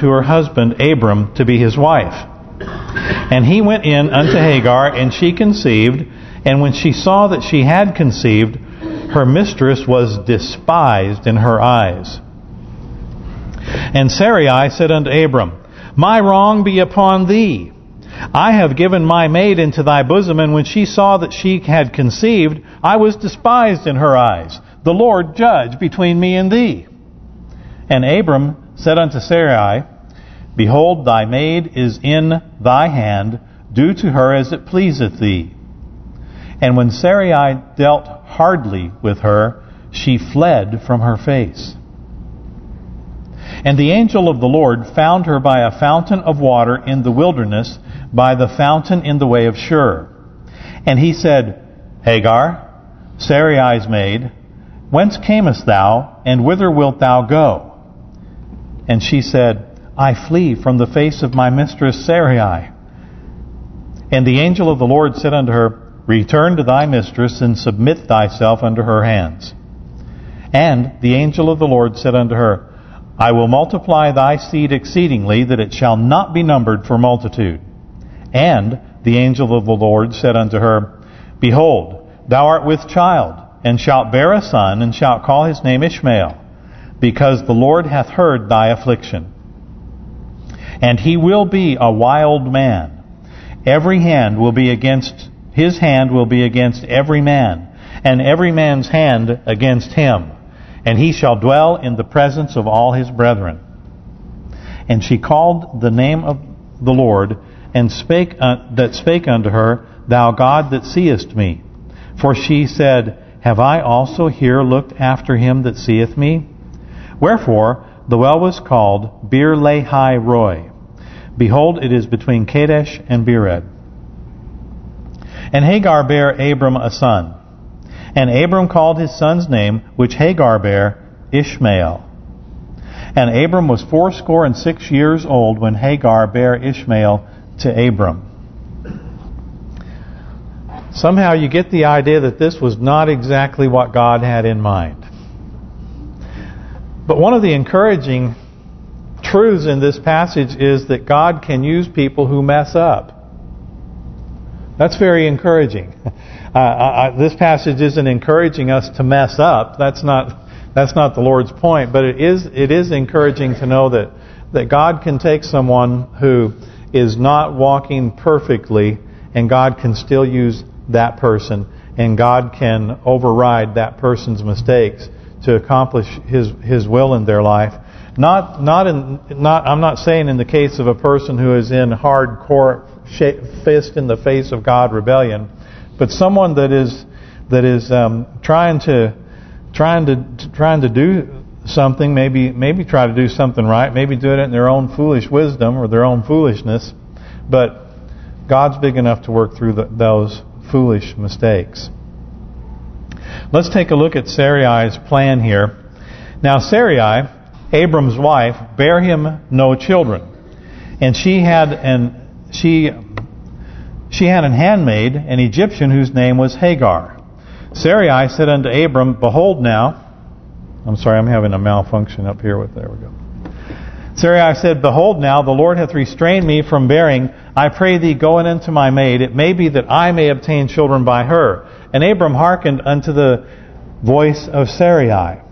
to her husband Abram to be his wife. And he went in unto Hagar, and she conceived. And when she saw that she had conceived, her mistress was despised in her eyes. And Sarai said unto Abram, My wrong be upon thee. I have given my maid into thy bosom, and when she saw that she had conceived, I was despised in her eyes. The Lord judge between me and thee. And Abram said unto Sarai, Behold, thy maid is in thy hand, do to her as it pleaseth thee. And when Sarai dealt hardly with her, she fled from her face. And the angel of the Lord found her by a fountain of water in the wilderness, by the fountain in the way of Shur. And he said, Hagar, Sarai's maid, whence camest thou, and whither wilt thou go? And she said, I flee from the face of my mistress Sarai. And the angel of the Lord said unto her, Return to thy mistress, and submit thyself under her hands. And the angel of the Lord said unto her, I will multiply thy seed exceedingly, that it shall not be numbered for multitude. And the angel of the Lord said unto her, Behold, thou art with child, and shalt bear a son, and shalt call his name Ishmael, because the Lord hath heard thy affliction. And he will be a wild man. Every hand will be against, his hand will be against every man, and every man's hand against him. And he shall dwell in the presence of all his brethren. And she called the name of the Lord, and spake uh, that spake unto her, Thou God that seest me. For she said, Have I also here looked after him that seeth me? Wherefore the well was called Beer Lahai Roi. Behold, it is between Kadesh and Bered. And Hagar bare Abram a son. And Abram called his son's name, which Hagar bare, Ishmael. And Abram was fourscore and six years old when Hagar bare Ishmael to Abram. Somehow you get the idea that this was not exactly what God had in mind. But one of the encouraging truths in this passage is that God can use people who mess up. That's very encouraging. Uh, I, this passage isn't encouraging us to mess up. That's not that's not the Lord's point. But it is it is encouraging to know that that God can take someone who is not walking perfectly, and God can still use that person, and God can override that person's mistakes to accomplish His His will in their life. Not not in not I'm not saying in the case of a person who is in hardcore fist in the face of God rebellion, but someone that is that is um, trying to trying to trying to do something, maybe maybe try to do something right, maybe do it in their own foolish wisdom or their own foolishness, but God's big enough to work through the, those foolish mistakes. Let's take a look at Sarai's plan here. Now Sarai, Abram's wife, bare him no children, and she had an she she had an handmaid, an Egyptian, whose name was Hagar. Sarai said unto Abram, Behold now, I'm sorry, I'm having a malfunction up here with, there we go. Sarai said, Behold now, the Lord hath restrained me from bearing. I pray thee, go in unto my maid. It may be that I may obtain children by her. And Abram hearkened unto the voice of Sarai.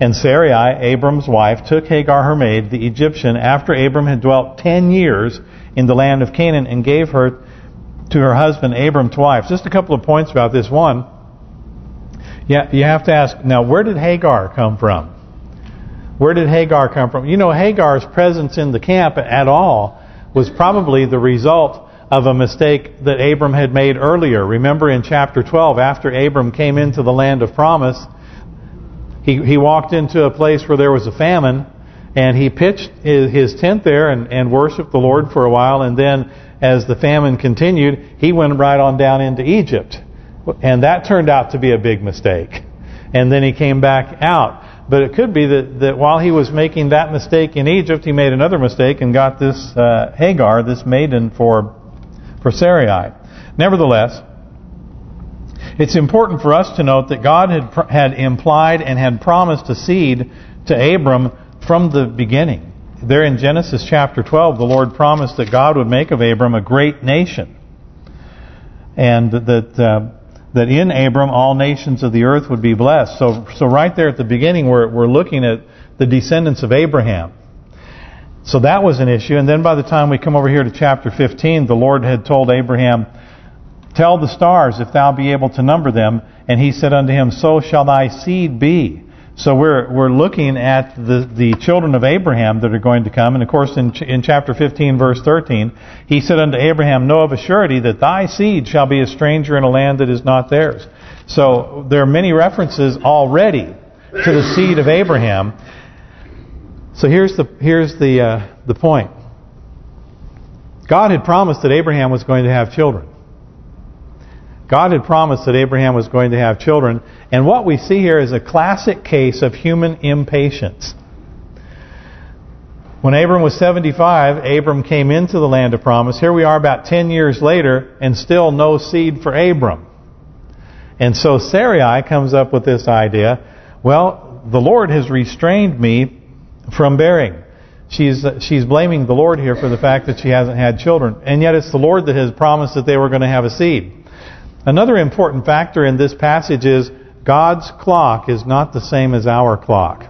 And Sarai, Abram's wife, took Hagar her maid, the Egyptian, after Abram had dwelt ten years in the land of Canaan, and gave her to her husband Abram to wife. Just a couple of points about this. One, yeah, you have to ask, now where did Hagar come from? Where did Hagar come from? You know, Hagar's presence in the camp at all was probably the result of a mistake that Abram had made earlier. Remember in chapter 12, after Abram came into the land of promise, he he walked into a place where there was a famine, and he pitched his, his tent there and, and worshipped the Lord for a while, and then as the famine continued, he went right on down into Egypt. And that turned out to be a big mistake. And then he came back out. But it could be that, that while he was making that mistake in Egypt, he made another mistake and got this uh, Hagar, this maiden, for for Sarai. Nevertheless, it's important for us to note that God had had implied and had promised a seed to Abram from the beginning. there in Genesis chapter 12, the Lord promised that God would make of Abram a great nation. And that uh, that in Abram all nations of the earth would be blessed. So so right there at the beginning we're we're looking at the descendants of Abraham. So that was an issue. And then by the time we come over here to chapter 15, the Lord had told Abraham, Tell the stars if thou be able to number them. And he said unto him, So shall thy seed be. So we're we're looking at the the children of Abraham that are going to come, and of course in ch in chapter 15 verse 13, he said unto Abraham, Know of a surety that thy seed shall be a stranger in a land that is not theirs. So there are many references already to the seed of Abraham. So here's the here's the uh, the point. God had promised that Abraham was going to have children. God had promised that Abraham was going to have children. And what we see here is a classic case of human impatience. When Abram was 75, Abram came into the land of promise. Here we are about 10 years later and still no seed for Abram. And so Sarai comes up with this idea, well, the Lord has restrained me from bearing. She's she's blaming the Lord here for the fact that she hasn't had children. And yet it's the Lord that has promised that they were going to have a seed. Another important factor in this passage is God's clock is not the same as our clock.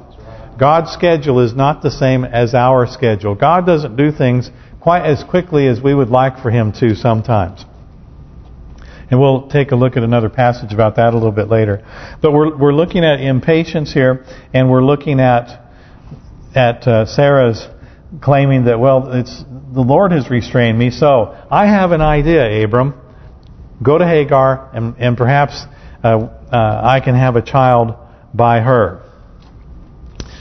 God's schedule is not the same as our schedule. God doesn't do things quite as quickly as we would like for Him to sometimes. And we'll take a look at another passage about that a little bit later. But we're we're looking at impatience here, and we're looking at at uh, Sarah's claiming that well, it's the Lord has restrained me. So I have an idea, Abram. Go to Hagar, and, and perhaps uh, uh, I can have a child by her.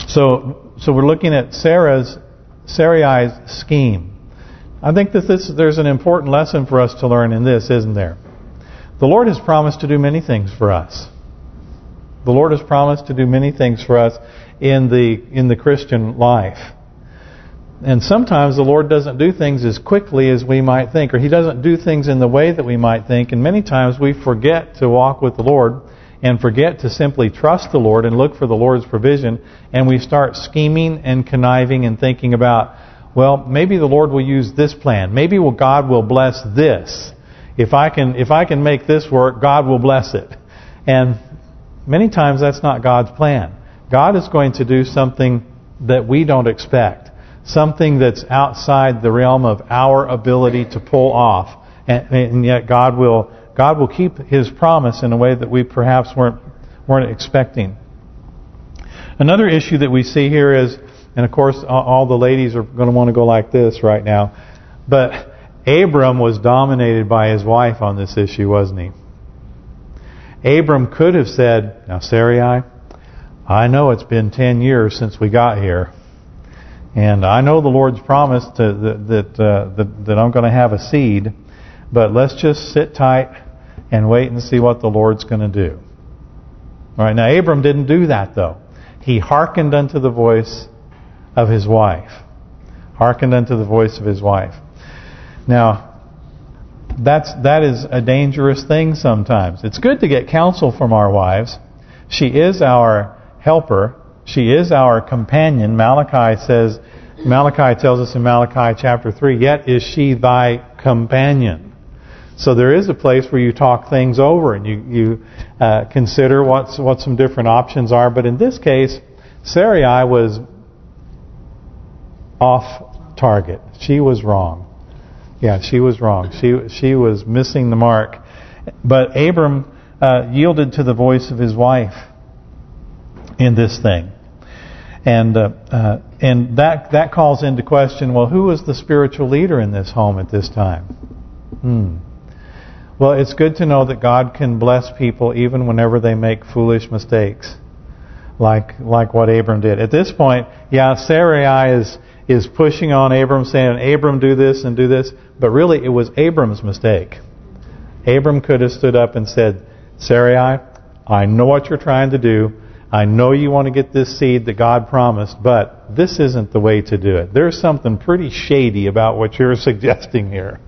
So, so we're looking at Sarah's Sarai's scheme. I think that this there's an important lesson for us to learn in this, isn't there? The Lord has promised to do many things for us. The Lord has promised to do many things for us in the in the Christian life. And sometimes the Lord doesn't do things as quickly as we might think, or He doesn't do things in the way that we might think. And many times we forget to walk with the Lord and forget to simply trust the Lord and look for the Lord's provision. And we start scheming and conniving and thinking about, well, maybe the Lord will use this plan. Maybe God will bless this. If I can if I can make this work, God will bless it. And many times that's not God's plan. God is going to do something that we don't expect something that's outside the realm of our ability to pull off. And, and, yet God will God will keep His promise in a way that we perhaps weren't weren't expecting. Another issue that we see here is, and of course all the ladies are going to want to go like this right now, but Abram was dominated by his wife on this issue, wasn't he? Abram could have said, now Sarai, I know it's been 10 years since we got here, and I know the Lord's promise to, that that, uh, that, that I'm going to have a seed, but let's just sit tight and wait and see what the Lord's going to do. All right, now Abram didn't do that though. He hearkened unto the voice of his wife. Hearkened unto the voice of his wife. Now, that's that is a dangerous thing sometimes. It's good to get counsel from our wives. She is our helper. She is our companion. Malachi says, Malachi tells us in Malachi chapter 3, Yet is she thy companion. So there is a place where you talk things over and you you uh, consider what's what some different options are. But in this case, Sarai was off target. She was wrong. Yeah, she was wrong. She she was missing the mark. But Abram uh, yielded to the voice of his wife in this thing. And uh, uh, and that that calls into question, well, who was the spiritual leader in this home at this time? Hmm. Well, it's good to know that God can bless people even whenever they make foolish mistakes, like like what Abram did. At this point, yeah, Sarai is is pushing on Abram, saying, Abram, do this and do this. But really, it was Abram's mistake. Abram could have stood up and said, Sarai, I know what you're trying to do. I know you want to get this seed that God promised, but this isn't the way to do it. There's something pretty shady about what you're suggesting here.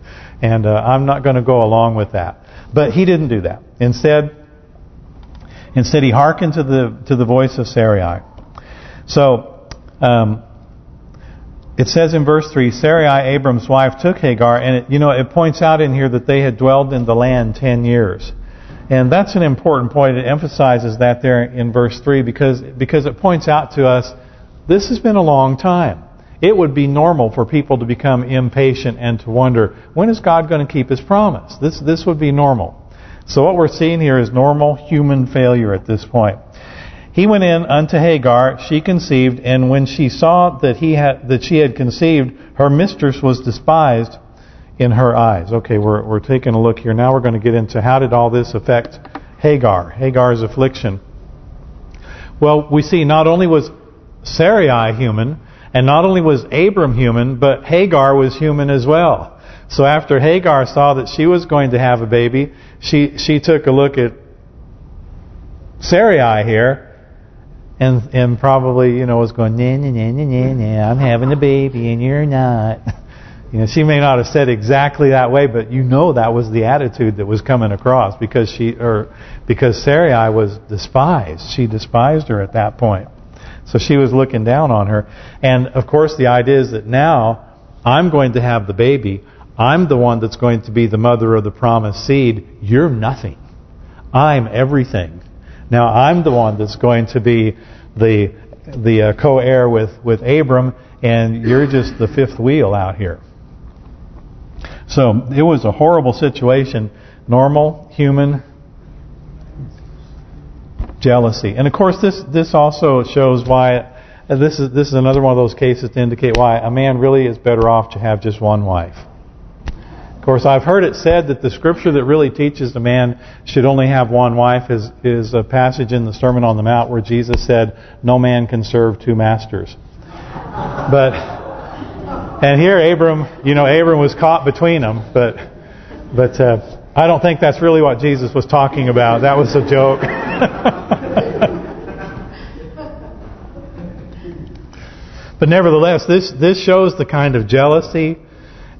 And uh, I'm not going to go along with that. But he didn't do that. Instead, instead he hearkened to the to the voice of Sarai. So, um, it says in verse 3, Sarai, Abram's wife, took Hagar, and it, you know it points out in here that they had dwelled in the land 10 years. And that's an important point. It emphasizes that there in verse 3 because because it points out to us this has been a long time. It would be normal for people to become impatient and to wonder, when is God going to keep His promise? This this would be normal. So what we're seeing here is normal human failure at this point. He went in unto Hagar, she conceived, and when she saw that he had that she had conceived, her mistress was despised in her eyes. Okay, we're we're taking a look here. Now we're going to get into how did all this affect Hagar, Hagar's affliction. Well, we see not only was Sarai human, and not only was Abram human, but Hagar was human as well. So after Hagar saw that she was going to have a baby, she she took a look at Sarai here, and and probably you know was going nah nah nah nah nah I'm having a baby and you're not. You know, she may not have said exactly that way, but you know that was the attitude that was coming across because she or because Sarai was despised. She despised her at that point. So she was looking down on her. And of course the idea is that now I'm going to have the baby. I'm the one that's going to be the mother of the promised seed. You're nothing. I'm everything. Now I'm the one that's going to be the the uh, co-heir with with Abram, and you're just the fifth wheel out here. So it was a horrible situation. Normal, human jealousy, and of course this this also shows why. Uh, this is this is another one of those cases to indicate why a man really is better off to have just one wife. Of course, I've heard it said that the scripture that really teaches a man should only have one wife is is a passage in the Sermon on the Mount where Jesus said, "No man can serve two masters." But and here Abram, you know, Abram was caught between them, but but uh, I don't think that's really what Jesus was talking about. That was a joke. but nevertheless, this this shows the kind of jealousy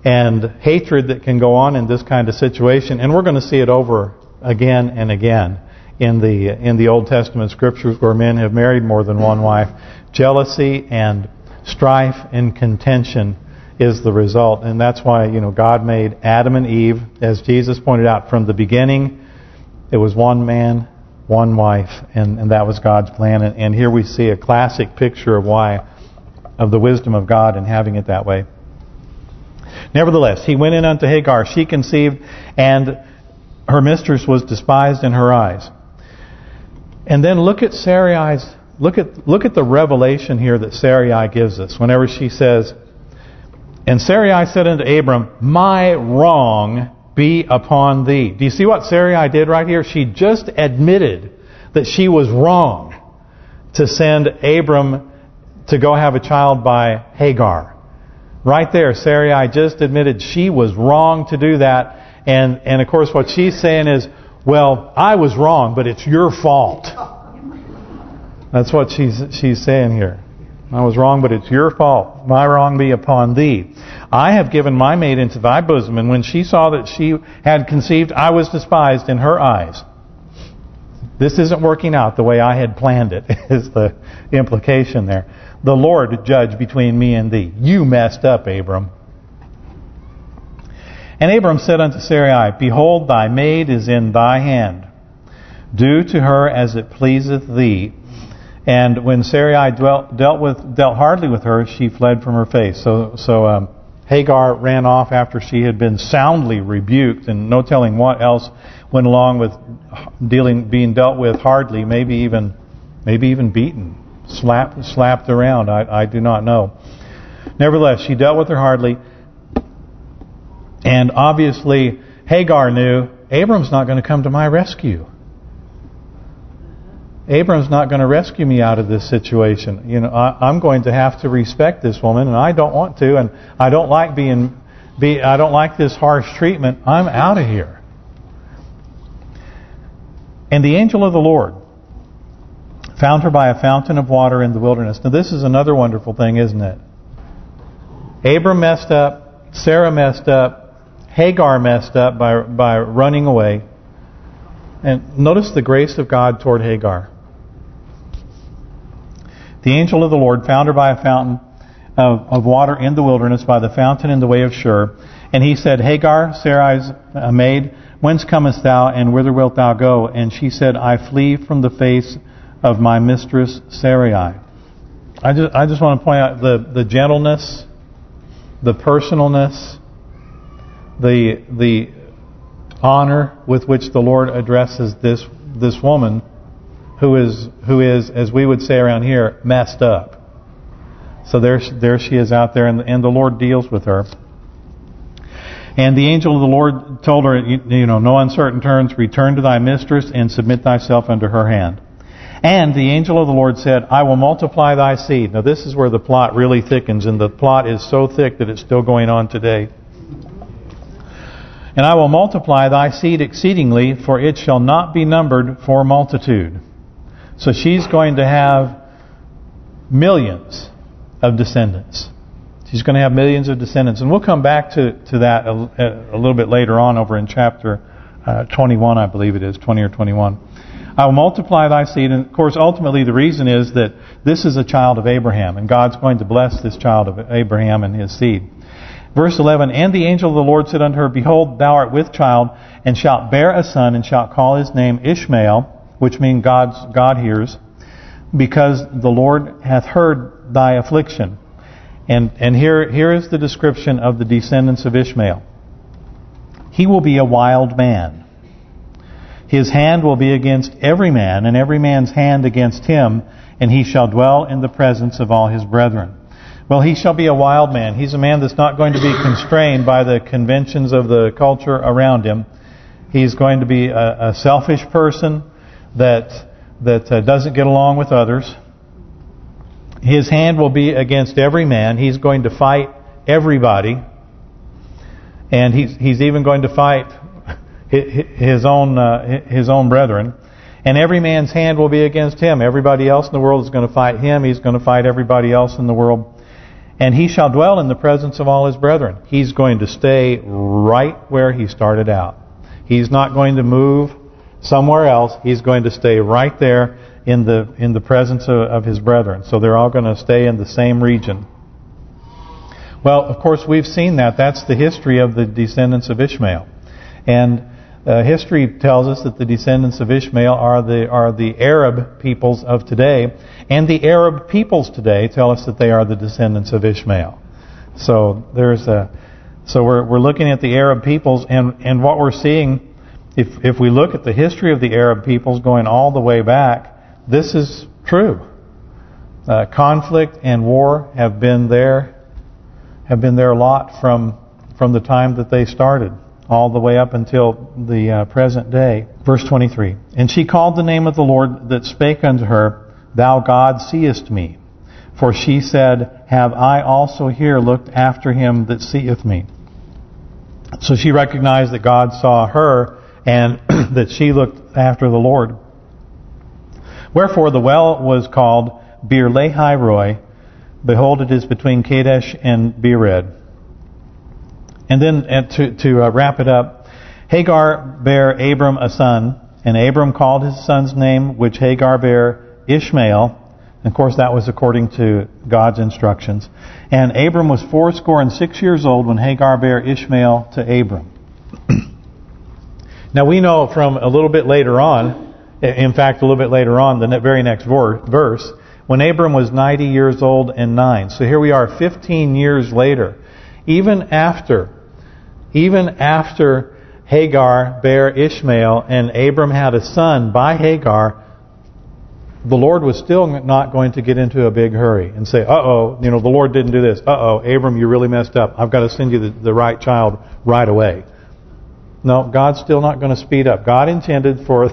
and hatred that can go on in this kind of situation. And we're going to see it over again and again in the in the Old Testament scriptures where men have married more than one wife. Jealousy and strife and contention is the result. And that's why, you know, God made Adam and Eve, as Jesus pointed out, from the beginning, it was one man, one wife, and, and that was God's plan. And, and here we see a classic picture of why, of the wisdom of God in having it that way. Nevertheless, he went in unto Hagar. She conceived, and her mistress was despised in her eyes. And then look at Sarai's, look at look at the revelation here that Sarai gives us. Whenever she says, And Sarai said unto Abram, My wrong be upon thee. Do you see what Sarai did right here? She just admitted that she was wrong to send Abram to go have a child by Hagar. Right there, Sarai just admitted she was wrong to do that. And and of course what she's saying is, well, I was wrong, but it's your fault. That's what she's she's saying here. I was wrong, but it's your fault. My wrong be upon thee. I have given my maid into thy bosom, and when she saw that she had conceived, I was despised in her eyes. This isn't working out the way I had planned it, is the implication there the Lord judge between me and thee. You messed up, Abram. And Abram said unto Sarai, Behold, thy maid is in thy hand. Do to her as it pleaseth thee. And when Sarai dwelt, dealt with dealt hardly with her, she fled from her face. So so um, Hagar ran off after she had been soundly rebuked, and no telling what else went along with dealing being dealt with hardly, maybe even maybe even beaten slapped slapped around. I, I do not know. Nevertheless, she dealt with her hardly. And obviously, Hagar knew, Abram's not going to come to my rescue. Abram's not going to rescue me out of this situation. You know, I, am going to have to respect this woman, and I don't want to, and I don't like being, be, I don't like this harsh treatment. I'm out of here. And the angel of the Lord Found her by a fountain of water in the wilderness. Now this is another wonderful thing, isn't it? Abram messed up. Sarah messed up. Hagar messed up by by running away. And notice the grace of God toward Hagar. The angel of the Lord found her by a fountain of, of water in the wilderness by the fountain in the way of Shur. And he said, Hagar, Sarai's uh, maid, whence comest thou, and whither wilt thou go? And she said, I flee from the face of my mistress Sarai. I just I just want to point out the the gentleness, the personalness, the the honor with which the Lord addresses this this woman who is who is as we would say around here messed up. So there there she is out there and and the Lord deals with her. And the angel of the Lord told her, you, know, no uncertain terms, return to thy mistress and submit thyself under her hand. And the angel of the Lord said, I will multiply thy seed. Now this is where the plot really thickens, and the plot is so thick that it's still going on today. And I will multiply thy seed exceedingly, for it shall not be numbered for multitude. So she's going to have millions of descendants. She's going to have millions of descendants. And we'll come back to, to that a, a little bit later on over in chapter uh, 21, I believe it is, 20 or 21. I will multiply thy seed. And of course, ultimately the reason is that this is a child of Abraham. And God's going to bless this child of Abraham and his seed. Verse 11, And the angel of the Lord said unto her, Behold, thou art with child, and shalt bear a son, and shalt call his name Ishmael, which means God's God hears, because the Lord hath heard thy affliction. And and here here is the description of the descendants of Ishmael. He will be a wild man. His hand will be against every man, and every man's hand against him, and he shall dwell in the presence of all his brethren. Well, he shall be a wild man. He's a man that's not going to be constrained by the conventions of the culture around him. He's going to be a, a selfish person that that uh, doesn't get along with others. His hand will be against every man. He's going to fight everybody. And he's he's even going to fight his own uh, his own brethren. And every man's hand will be against him. Everybody else in the world is going to fight him. He's going to fight everybody else in the world. And he shall dwell in the presence of all his brethren. He's going to stay right where he started out. He's not going to move somewhere else. He's going to stay right there in the in the presence of, of his brethren. So they're all going to stay in the same region. Well, of course, we've seen that. That's the history of the descendants of Ishmael. And uh, history tells us that the descendants of Ishmael are the are the Arab peoples of today, and the Arab peoples today tell us that they are the descendants of Ishmael. So there's a so we're we're looking at the Arab peoples, and and what we're seeing, if if we look at the history of the Arab peoples going all the way back, this is true. Uh, conflict and war have been there, have been there a lot from from the time that they started all the way up until the uh, present day. Verse 23, And she called the name of the Lord that spake unto her, Thou God seest me. For she said, Have I also here looked after him that seeth me? So she recognized that God saw her and that she looked after the Lord. Wherefore the well was called Beer Lahai Roi. Behold, it is between Kadesh and Bered. And then uh, to, to uh, wrap it up, Hagar bare Abram a son, and Abram called his son's name, which Hagar bare Ishmael. And of course, that was according to God's instructions. And Abram was fourscore and six years old when Hagar bare Ishmael to Abram. Now we know from a little bit later on, in fact, a little bit later on, the very next verse, when Abram was 90 years old and nine. So here we are 15 years later. Even after even after Hagar bare Ishmael and Abram had a son by Hagar, the Lord was still not going to get into a big hurry and say, uh-oh, you know, the Lord didn't do this. Uh-oh, Abram, you really messed up. I've got to send you the, the right child right away. No, God's still not going to speed up. God intended for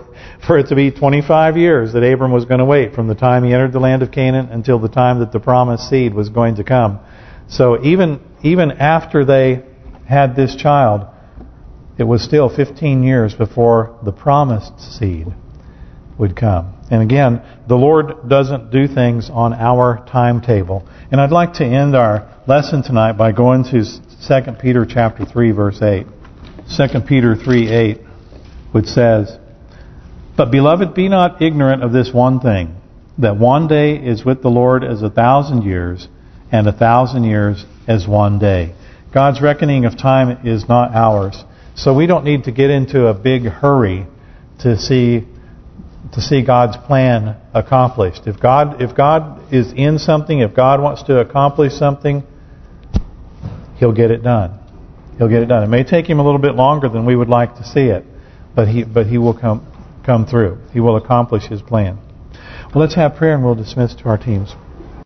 for it to be 25 years that Abram was going to wait from the time he entered the land of Canaan until the time that the promised seed was going to come. So even even after they had this child, it was still 15 years before the promised seed would come. And again, the Lord doesn't do things on our timetable. And I'd like to end our lesson tonight by going to 2 Peter chapter 3 verse 8. 2 Peter 3, 8, which says, But beloved, be not ignorant of this one thing, that one day is with the Lord as a thousand years, and a thousand years as one day. God's reckoning of time is not ours. So we don't need to get into a big hurry to see to see God's plan accomplished. If God if God is in something, if God wants to accomplish something, He'll get it done. He'll get it done. It may take Him a little bit longer than we would like to see it, but He but He will come come through. He will accomplish His plan. Well, let's have prayer and we'll dismiss to our teams.